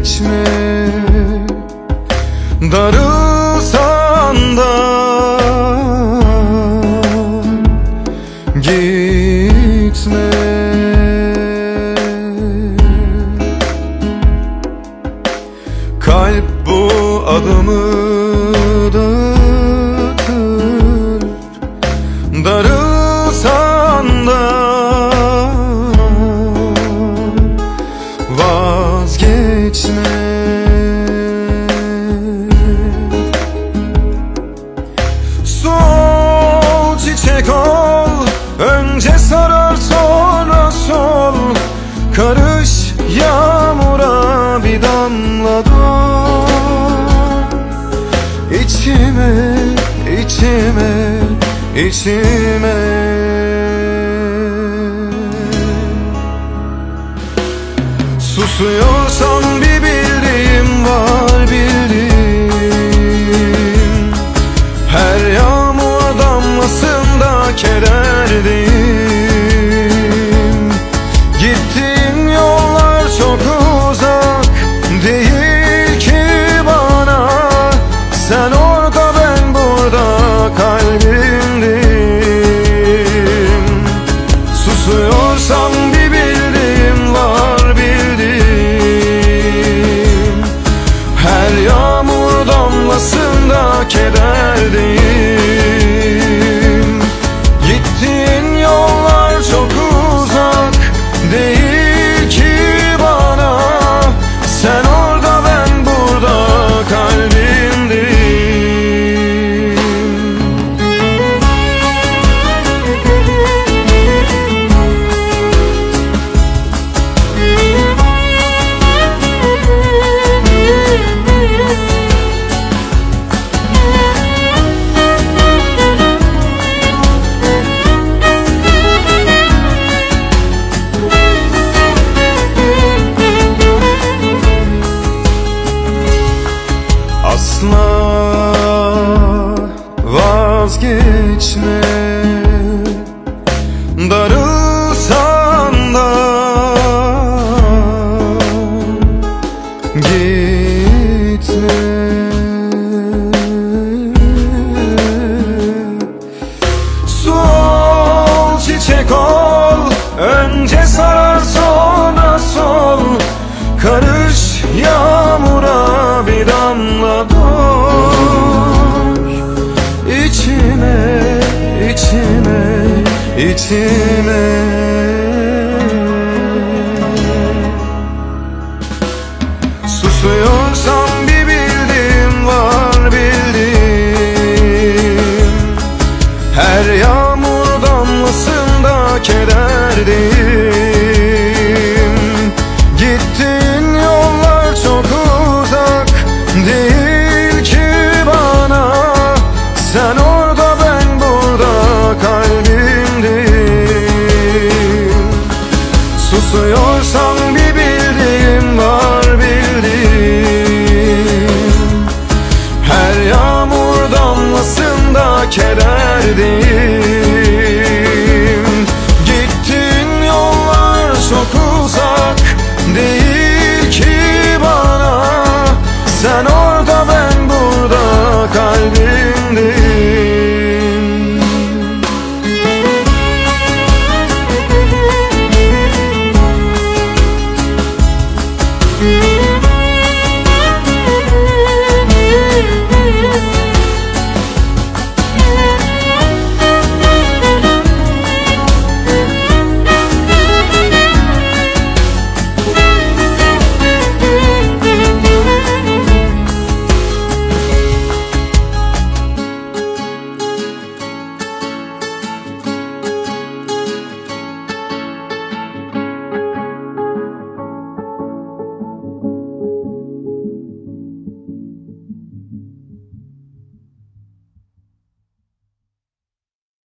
vazgeçme Darılsan da gitme. Kalp bu adımı Sol çiçek ol Önce sarar sonra sol. Karış yağmura bir damla dur. İçime, içime, içime. Susuyorsan damlasında kederdeyim vazgeçme. Darılsan da gitme. Sol çiçek ol Önce sarar sonra sol. Karış yağmura içime kererdi